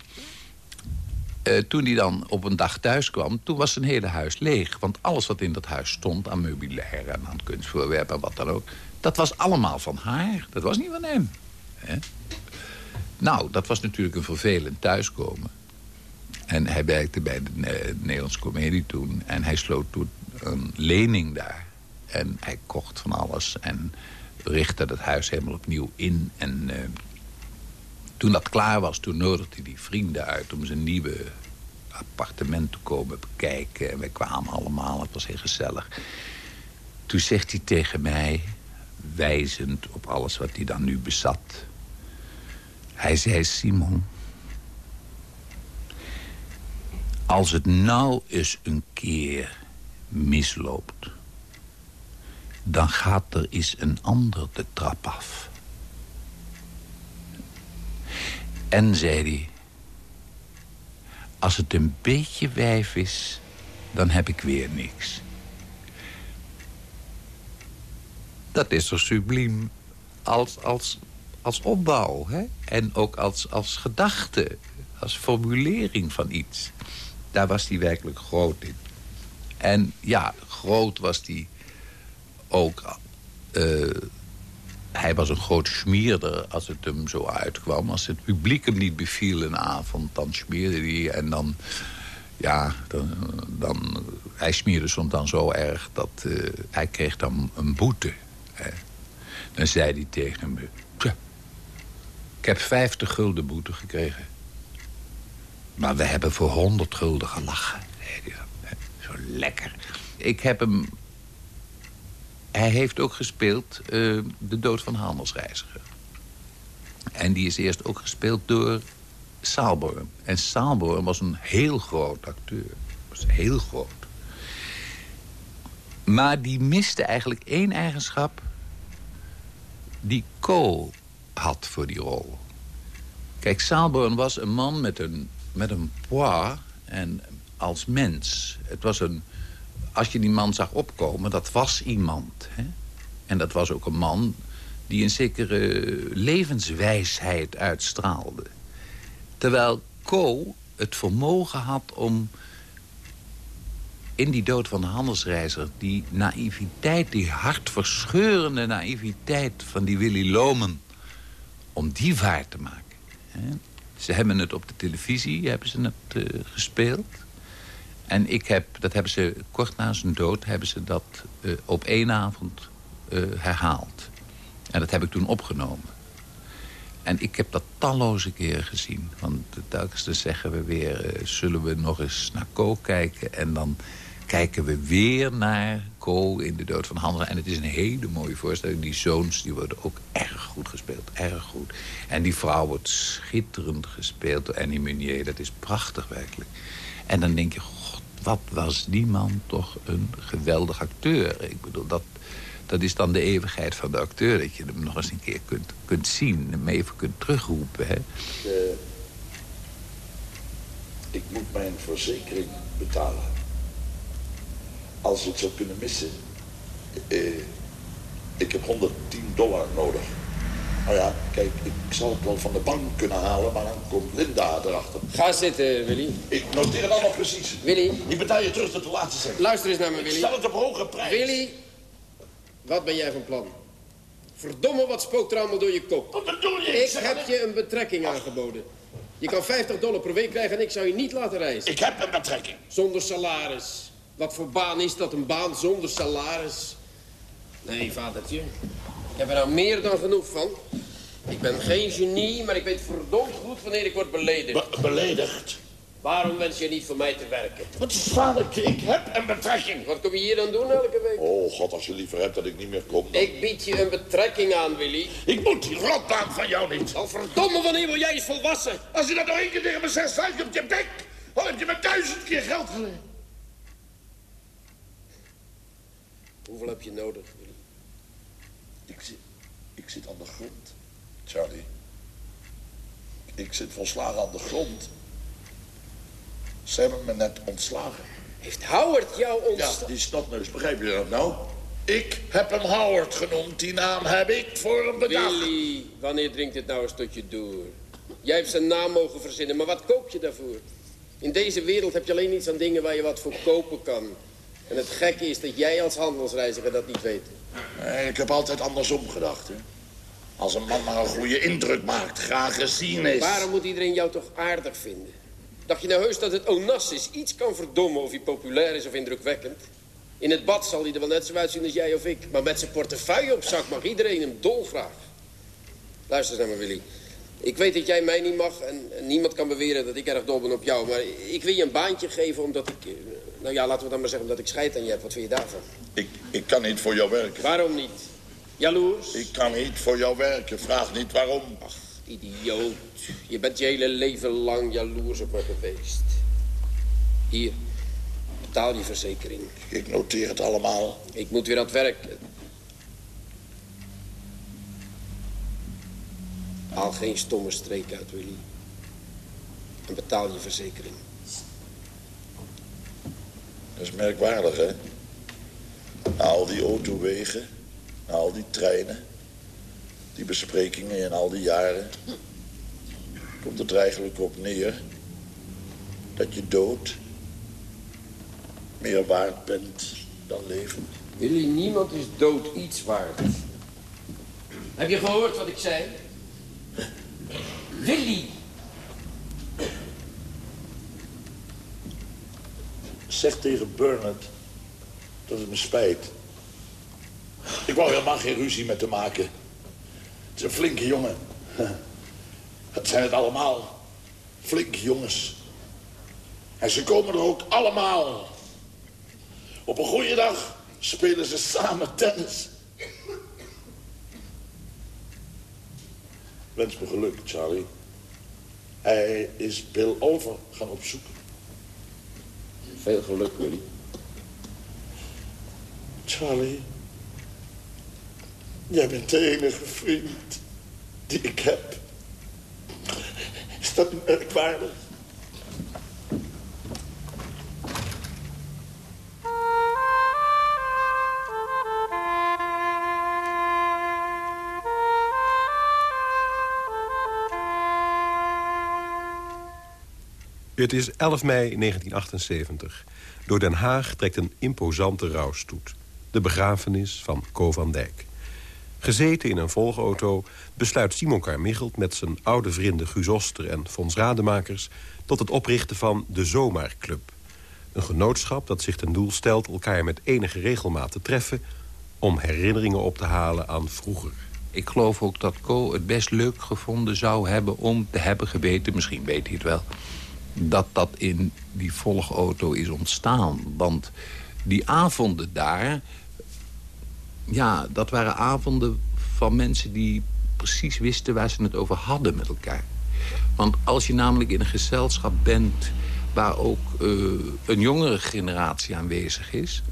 Uh, toen hij dan op een dag thuis kwam, toen was zijn hele huis leeg. Want alles wat in dat huis stond, aan meubilair en aan kunstvoorwerpen en wat dan ook... dat was allemaal van haar. Dat was niet van hem. Nou, dat was natuurlijk een vervelend thuiskomen. En hij werkte bij de Nederlandse Comedie toen. En hij sloot toen een lening daar. En hij kocht van alles en richtte het huis helemaal opnieuw in. En uh, toen dat klaar was, toen nodigde hij die vrienden uit... om zijn nieuwe appartement te komen bekijken. En wij kwamen allemaal, het was heel gezellig. Toen zegt hij tegen mij, wijzend op alles wat hij dan nu bezat... Hij zei, Simon... Als het nou eens een keer misloopt... dan gaat er eens een ander de trap af. En, zei hij... als het een beetje wijf is, dan heb ik weer niks. Dat is toch subliem als, als, als opbouw, hè? En ook als, als gedachte, als formulering van iets. Daar was hij werkelijk groot in. En ja, groot was hij ook... Uh, hij was een groot smierder als het hem zo uitkwam. Als het publiek hem niet beviel een avond, dan smeerde hij. En dan, ja, dan, dan, hij smeerde soms dan zo erg dat uh, hij kreeg dan een boete. Hè. Dan zei hij tegen me... ik heb 50 gulden boete gekregen. Maar we hebben voor 100 gulden gelachen. Zo lekker. Ik heb hem hij heeft ook gespeeld uh, De Dood van Handelsreiziger. En die is eerst ook gespeeld door Saalborn. En Saalborn was een heel groot acteur. Was heel groot. Maar die miste eigenlijk één eigenschap... die Co had voor die rol. Kijk, Saalborn was een man met een, met een poids en als mens. Het was een als je die man zag opkomen, dat was iemand. Hè? En dat was ook een man die een zekere levenswijsheid uitstraalde. Terwijl Co het vermogen had om in die dood van de handelsreiziger... die naïviteit, die hartverscheurende naïviteit van die Willy Lomen... om die vaart te maken. Ze hebben het op de televisie hebben ze het, uh, gespeeld. En ik heb, dat hebben ze kort na zijn dood, hebben ze dat uh, op één avond uh, herhaald. En dat heb ik toen opgenomen. En ik heb dat talloze keren gezien. Want telkens dan zeggen we weer, zullen we nog eens naar Co kijken. En dan kijken we weer naar Co in de dood van Hans. En het is een hele mooie voorstelling. Die zoons die worden ook erg goed gespeeld. Erg goed. En die vrouw wordt schitterend gespeeld door Annie Meunier. Dat is prachtig werkelijk. En dan denk je, wat was die man toch een geweldig acteur. Ik bedoel, dat, dat is dan de eeuwigheid van de acteur. Dat je hem nog eens een keer kunt, kunt zien. Hem even kunt terugroepen. Hè. De, ik moet mijn verzekering betalen. Als we het zou kunnen missen... Eh, ik heb 110 dollar nodig. Nou ja, kijk, ik zal het wel van de bank kunnen halen, maar dan komt Linda erachter. Ga zitten, Willy. Ik noteer het allemaal precies. Willy. Ik betaal je terug tot de laatste cent. Luister eens naar me, Willy. Ik stel het op hoge prijs. Willy, wat ben jij van plan? Verdomme, wat spookt er allemaal door je kop. Wat bedoel je? Ik, heb je een betrekking aangeboden. Je kan 50 dollar per week krijgen en ik zou je niet laten reizen. Ik heb een betrekking. Zonder salaris. Wat voor baan is dat, een baan zonder salaris? Nee, vadertje. Ik heb er nou meer dan genoeg van. Ik ben geen genie, maar ik weet verdomd goed wanneer ik word beledigd. Be beledigd? Waarom wens je niet voor mij te werken? Wat is vadertje? Ik heb een betrekking. Wat kom je hier dan doen elke week? Oh, god, als je liever hebt dat ik niet meer kom. Dan... Ik bied je een betrekking aan, Willy. Ik moet die rotbaan van jou niet. Al verdomme, wanneer wil jij eens volwassen? Als je dat nog één keer tegen me zegt, sluit je op je bek. Dan heb je me duizend keer geld geleend. Hoeveel heb je nodig, Willy? Ik zit, ik zit aan de grond, Charlie. Ik zit volslagen aan de grond. Ze hebben me net ontslagen. Heeft Howard jou ontslagen? Ja, die snotneus, begrijp je dat nou? Ik heb hem Howard genoemd. Die naam heb ik voor hem bedacht. Willy, wanneer dringt dit nou een stukje door? Jij hebt zijn naam mogen verzinnen, maar wat koop je daarvoor? In deze wereld heb je alleen iets aan dingen waar je wat voor kopen kan. En het gekke is dat jij als handelsreiziger dat niet weet. Nee, ik heb altijd andersom gedacht, hè. Als een man maar een goede indruk maakt, graag gezien is. Waarom moet iedereen jou toch aardig vinden? Dacht je nou heus dat het Onassis iets kan verdommen of hij populair is of indrukwekkend? In het bad zal hij er wel net zo uitzien als jij of ik. Maar met zijn portefeuille op zak mag iedereen hem dolgraag. Luister eens naar me, Willy. Ik weet dat jij mij niet mag en, en, niemand kan beweren dat ik erg dol ben op jou. Maar ik wil je een baantje geven omdat ik nou ja, laten we dan maar zeggen dat ik scheid aan je heb. Wat vind je daarvan? Ik, ik kan niet voor jou werken. Waarom niet? Jaloers? Ik kan niet voor jou werken. Vraag niet waarom. Ach, idioot. Je bent je hele leven lang jaloers op me geweest. Hier, betaal je verzekering. Ik noteer het allemaal. Ik moet weer aan het werk. Haal geen stomme streek uit, Willy. En betaal je verzekering. Dat is merkwaardig, hè? Na al die autowegen, na al die treinen... die besprekingen in al die jaren... komt het er eigenlijk op neer... dat je dood meer waard bent dan leven. Willy, niemand is dood iets waard. Heb je gehoord wat ik zei? Willy! Zeg tegen Bernard dat het me spijt. Ik wou helemaal geen ruzie met hem maken. Het is een flinke jongen. Het zijn het allemaal. Flinke jongens. En ze komen er ook allemaal. Op een goede dag spelen ze samen tennis. Wens me geluk, Charlie. Hij is Bill Over gaan opzoeken. Veel geluk, Willy. Charlie, jij bent de enige vriend die ik heb. Is dat merkwaardig? Het is 11 mei 1978. Door Den Haag trekt een imposante rouwstoet. De begrafenis van Co van Dijk. Gezeten in een volgauto besluit Simon Carmichelt... met zijn oude vrienden Guus Oster en Fons Rademakers... tot het oprichten van de Zomaarclub. Een genootschap dat zich ten doel stelt elkaar met enige regelmaat te treffen... om herinneringen op te halen aan vroeger. Ik geloof ook dat Co het best leuk gevonden zou hebben om te hebben geweten... misschien weet hij het wel dat dat in die volgauto is ontstaan. Want die avonden daar... ja, dat waren avonden van mensen die precies wisten waar ze het over hadden met elkaar. Want als je namelijk in een gezelschap bent... waar ook uh, een jongere generatie aanwezig is...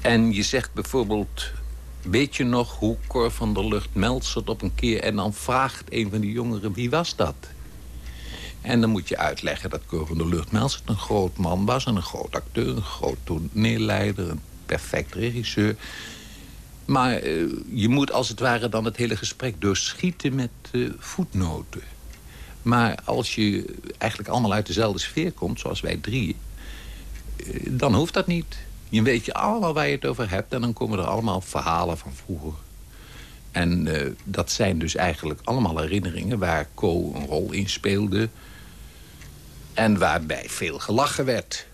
en je zegt bijvoorbeeld... weet je nog hoe Cor van der Lucht Meltzert op een keer... en dan vraagt een van die jongeren, wie was dat? En dan moet je uitleggen dat Cor van der Lucht Meltzert een groot man was... en een groot acteur, een groot toneelleider, een perfect regisseur. Maar uh, je moet als het ware dan het hele gesprek doorschieten met uh, voetnoten. Maar als je eigenlijk allemaal uit dezelfde sfeer komt, zoals wij drie... Uh, dan hoeft dat niet. Je weet je allemaal waar je het over hebt... en dan komen er allemaal verhalen van vroeger. En dat zijn dus eigenlijk allemaal herinneringen... waar Co een rol in speelde... En waarbij veel gelachen werd.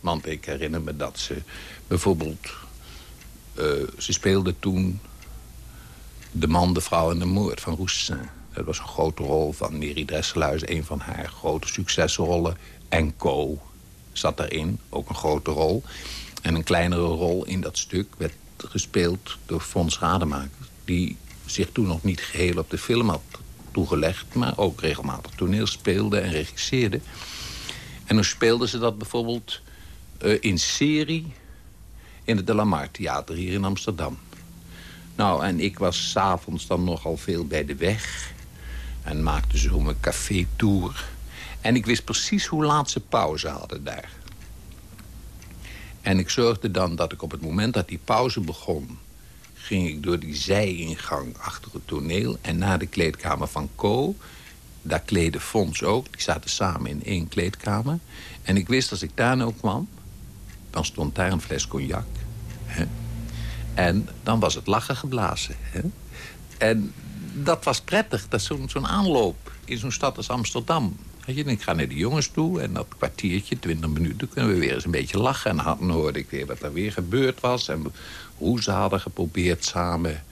Want ik herinner me dat ze bijvoorbeeld... Uh, ze speelde toen De man, de vrouw en de moord van Roussin. Dat was een grote rol van Mary Dresselhuis. Een van haar grote succesrollen. En Co zat erin, ook een grote rol. En een kleinere rol in dat stuk werd gespeeld door Fons Rademaker... die zich toen nog niet geheel op de film had toegelegd... maar ook regelmatig toneel speelde en regisseerde. En dan speelden ze dat bijvoorbeeld uh, in serie... in het De La Mar Theater hier in Amsterdam. Nou, en ik was s'avonds dan nogal veel bij de weg... en maakte zo mijn café-tour. En ik wist precies hoe laat ze pauze hadden daar. En ik zorgde dan dat ik op het moment dat die pauze begon ging ik door die zijingang achter het toneel... en naar de kleedkamer van Co. Daar kleden Fons ook. Die zaten samen in één kleedkamer. En ik wist als ik daar nou kwam... dan stond daar een fles cognac. Hè? En dan was het lachen geblazen. Hè? En dat was prettig. Dat is zo'n aanloop in zo'n stad als Amsterdam. Ik ga naar de jongens toe en dat kwartiertje, twintig minuten... kunnen we weer eens een beetje lachen. En dan hoorde ik weer wat er weer gebeurd was... en hoe ze hadden geprobeerd samen.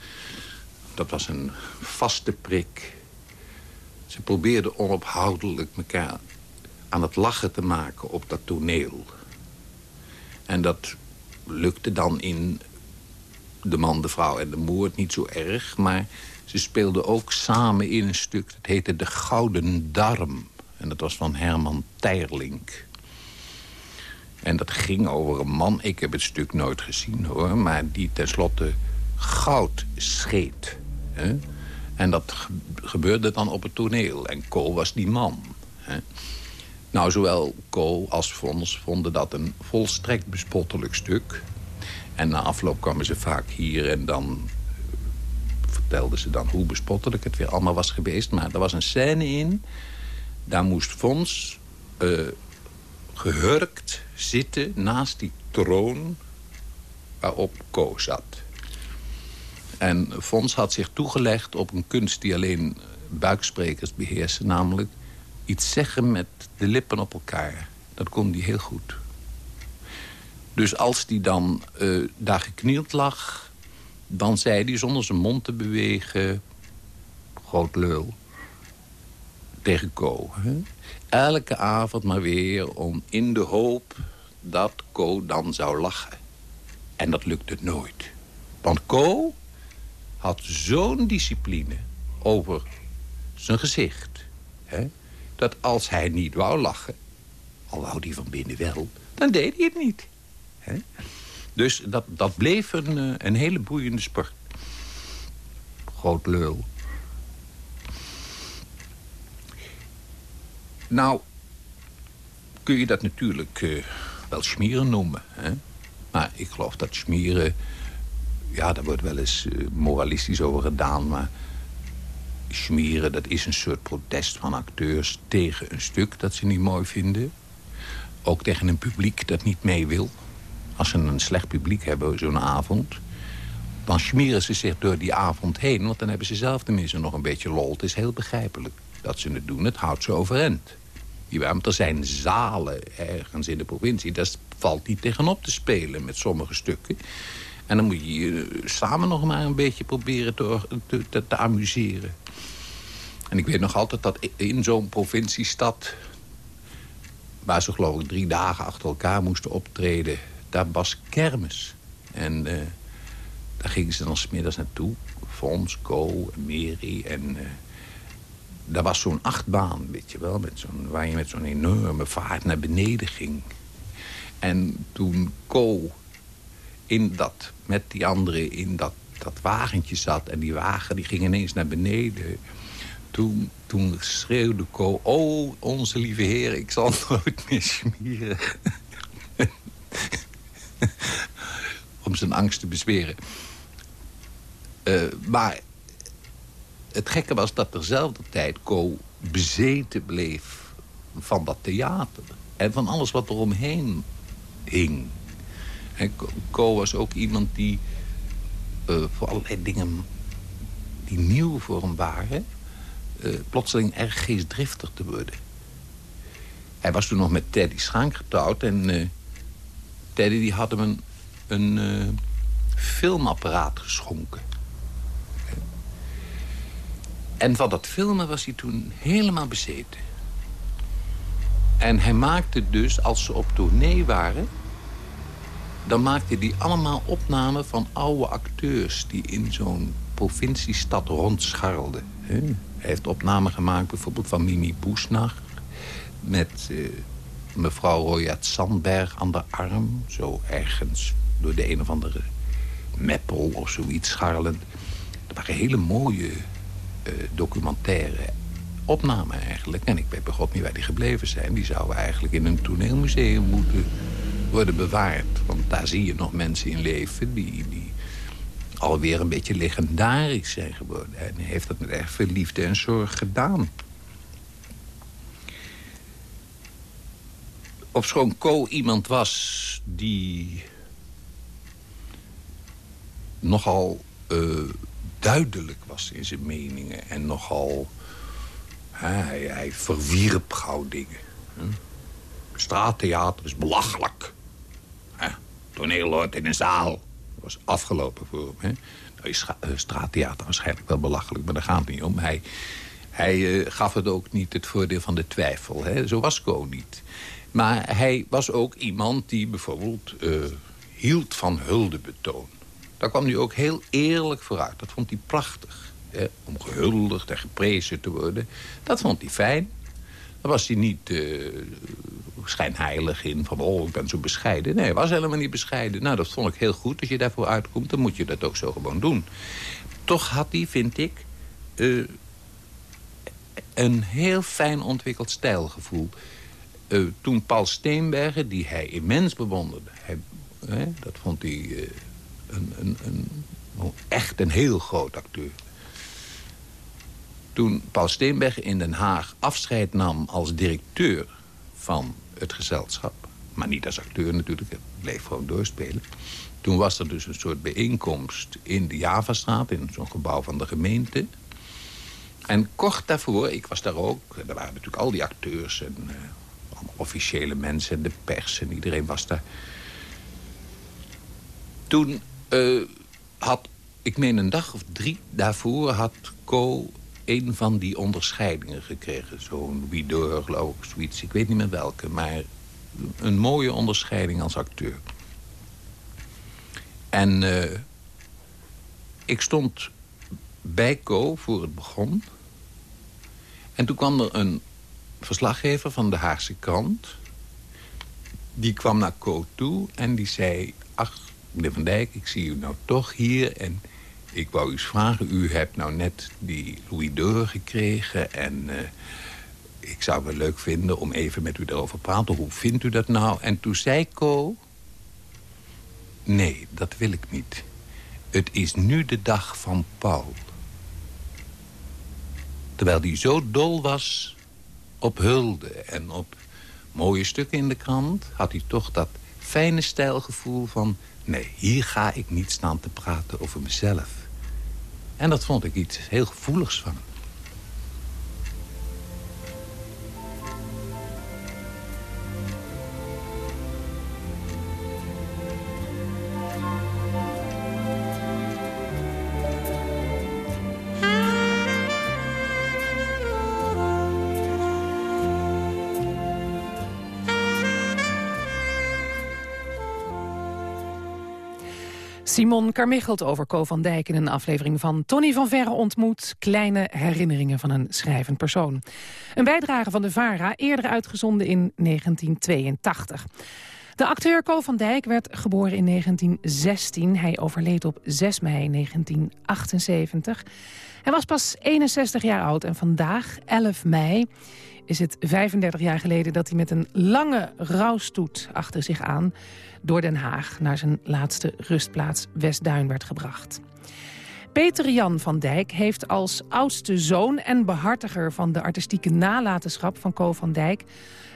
Dat was een vaste prik. Ze probeerden onophoudelijk elkaar aan het lachen te maken op dat toneel. En dat lukte dan in De Man, de Vrouw en de Moord niet zo erg... maar ze speelden ook samen in een stuk, dat heette De Gouden Darm... En dat was van Herman Teirlink. En dat ging over een man, ik heb het stuk nooit gezien hoor... maar die tenslotte goud scheet. Hè? En dat gebeurde dan op het toneel. En Co was die man. Hè? Nou, zowel Co als Fons vonden dat een volstrekt bespottelijk stuk. En na afloop kwamen ze vaak hier en dan vertelden ze dan hoe bespottelijk het weer allemaal was geweest. Maar er was een scène in, daar moest Fons uh, gehurkt zitten naast die troon waarop Co zat. En Fons had zich toegelegd op een kunst die alleen buiksprekers beheersen. Namelijk iets zeggen met de lippen op elkaar. Dat kon hij heel goed. Dus als hij dan uh, daar geknield lag... dan zei hij zonder zijn mond te bewegen... groot lul. Tegen Co. Elke avond maar weer om in de hoop dat Co dan zou lachen. En dat lukte nooit. Want Co had zo'n discipline over zijn gezicht... Hè, dat als hij niet wou lachen, al wou hij van binnen wel... dan deed hij het niet. Hè? Dus dat, dat bleef een, eh, een hele boeiende sport. Groot lul. Nou, kun je dat natuurlijk uh, wel smeren noemen. Hè? Maar ik geloof dat smeren... Ja, daar wordt wel eens uh, moralistisch over gedaan, maar... Smeren, dat is een soort protest van acteurs tegen een stuk dat ze niet mooi vinden. Ook tegen een publiek dat niet mee wil. Als ze een slecht publiek hebben zo'n avond... dan smeren ze zich door die avond heen... want dan hebben ze zelf tenminste nog een beetje lol. Het is heel begrijpelijk dat ze het doen. Het houdt ze overeind. Want er zijn zalen ergens in de provincie... daar valt niet tegenop te spelen met sommige stukken. En dan moet je eh, samen nog maar een beetje proberen te, te, te amuseren. En ik weet nog altijd dat in zo'n provinciestad... waar ze geloof ik drie dagen achter elkaar moesten optreden... daar was kermis. En uh, daar gingen ze dan smiddags naartoe. Fons, Co, Mary en... Uh, daar was zo'n achtbaan, weet je wel, met zo'n waar je met zo'n enorme vaart naar beneden ging. En toen Co in dat, met die anderen in dat, dat wagentje zat... en die wagen die ging ineens naar beneden... Toen, toen schreeuwde Co... Oh, onze lieve heer, ik zal nooit meer smeren. Om zijn angst te bezweren. Uh, maar het gekke was dat terzelfde tijd Co bezeten bleef van dat theater. En van alles wat er omheen hing. Co was ook iemand die uh, voor allerlei dingen die nieuw voor hem waren... Uh, plotseling erg geestdriftig te worden. Hij was toen nog met Teddy Schank getrouwd... en uh, Teddy die had hem een, een filmapparaat geschonken. En van dat filmen was hij toen helemaal bezeten. En hij maakte dus, als ze op tournee waren... dan maakte hij allemaal opnamen van oude acteurs... die in zo'n provinciestad rondscharrelden. Hij heeft opnamen gemaakt bijvoorbeeld van Mimi Boesnach... met uh, mevrouw Royat Sandberg aan de arm. Zo ergens door de een of andere meppel of zoiets scharrelend. Dat waren hele mooie documentaire opnamen eigenlijk. En ik weet bij god niet waar die gebleven zijn. Die zouden eigenlijk in een toneelmuseum moeten worden bewaard. Want daar zie je nog mensen in leven die, die alweer een beetje legendarisch zijn geworden. En heeft dat met erg veel liefde en zorg gedaan. Of schoon Co iemand was die nogal uh, duidelijk was in zijn meningen. En nogal... hij, hij verwierp gauw dingen. Straattheater is belachelijk. Hè? Toneel in een zaal. Dat was afgelopen voor hem. Hè? Nou is eh, straattheater waarschijnlijk wel belachelijk, maar daar gaat het niet om. Hij, hij uh, gaf het ook niet het voordeel van de twijfel. Hè? Zo was Ko niet. Maar hij was ook iemand die bijvoorbeeld uh, hield van huldebetoon. Daar kwam hij ook heel eerlijk vooruit. Dat vond hij prachtig. Om gehuldigd en geprezen te worden. Dat vond hij fijn. Daar was hij niet uh, schijnheilig in. Van, oh, ik ben zo bescheiden. Nee, hij was helemaal niet bescheiden. Nou, dat vond ik heel goed. Als je daarvoor uitkomt, dan moet je dat ook zo gewoon doen. Toch had hij, vind ik... Uh, een heel fijn ontwikkeld stijlgevoel. Uh, toen Paul Steenbergen, die hij immens bewonderde... Hij, dat vond hij een, een, een, echt een heel groot acteur. Toen Paul Steenbergen in Den Haag afscheid nam als directeur van het gezelschap... maar niet als acteur natuurlijk, hij bleef gewoon doorspelen... toen was er dus een soort bijeenkomst in de Javastraat... in zo'n gebouw van de gemeente... En kort daarvoor, ik was daar ook... er waren natuurlijk al die acteurs en uh, officiële mensen... en de pers en iedereen was daar. Toen uh, had, ik meen een dag of drie daarvoor... had Co een van die onderscheidingen gekregen. Zo'n Widor, geloof ik, zoiets. Ik weet niet meer welke, maar een mooie onderscheiding als acteur. En uh, ik stond bij Co voor het begon. En toen kwam er een verslaggever van de Haagse krant. Die kwam naar Co toe en die zei... Ach, meneer Van Dijk, ik zie u nou toch hier... en ik wou u eens vragen, u hebt nou net die Louis d'Or gekregen... en uh, ik zou het leuk vinden om even met u daarover te praten. Hoe vindt u dat nou? En toen zei Co... Nee, dat wil ik niet. Het is nu de dag van Paul. Terwijl hij zo dol was op hulde en op mooie stukken in de krant... had hij toch dat fijne stijlgevoel van... nee, hier ga ik niet staan te praten over mezelf. En dat vond ik iets heel gevoeligs van. Simon Carmichelt over Co van Dijk in een aflevering van Tony van Verre ontmoet. Kleine herinneringen van een schrijvend persoon. Een bijdrage van de VARA, eerder uitgezonden in 1982. De acteur Co van Dijk werd geboren in 1916. Hij overleed op 6 mei 1978. Hij was pas 61 jaar oud en vandaag, 11 mei is het 35 jaar geleden dat hij met een lange rouwstoet achter zich aan... door Den Haag naar zijn laatste rustplaats Westduin werd gebracht. Peter Jan van Dijk heeft als oudste zoon en behartiger van de artistieke nalatenschap van Co van Dijk...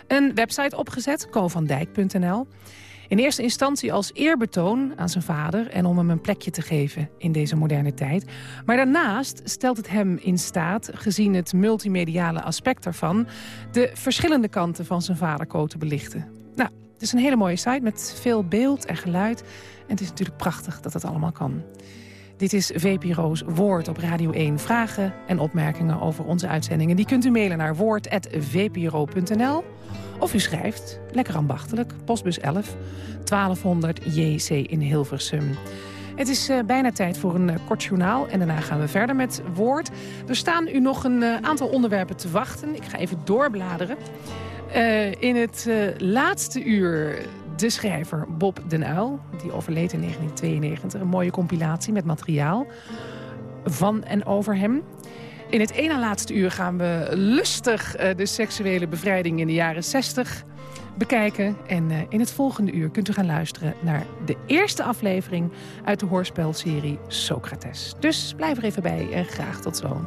een website opgezet, covandijk.nl. In eerste instantie als eerbetoon aan zijn vader... en om hem een plekje te geven in deze moderne tijd. Maar daarnaast stelt het hem in staat, gezien het multimediale aspect ervan... de verschillende kanten van zijn vader te belichten. Nou, het is een hele mooie site met veel beeld en geluid. En het is natuurlijk prachtig dat dat allemaal kan. Dit is VPRO's Woord op Radio 1. Vragen en opmerkingen over onze uitzendingen... die kunt u mailen naar woord.vpro.nl... Of u schrijft, lekker ambachtelijk, postbus 11, 1200 JC in Hilversum. Het is uh, bijna tijd voor een uh, kort journaal en daarna gaan we verder met woord. Er staan u nog een uh, aantal onderwerpen te wachten. Ik ga even doorbladeren. in het laatste uur de schrijver Bob den Uyl. Die overleed in 1992. Een mooie compilatie met materiaal van en over hem. In het ene laatste uur gaan we lustig uh, de seksuele bevrijding in de jaren 60 bekijken. En uh, in het volgende uur kunt u gaan luisteren naar de eerste aflevering uit de hoorspelserie Socrates. Dus blijf er even bij en graag tot zo.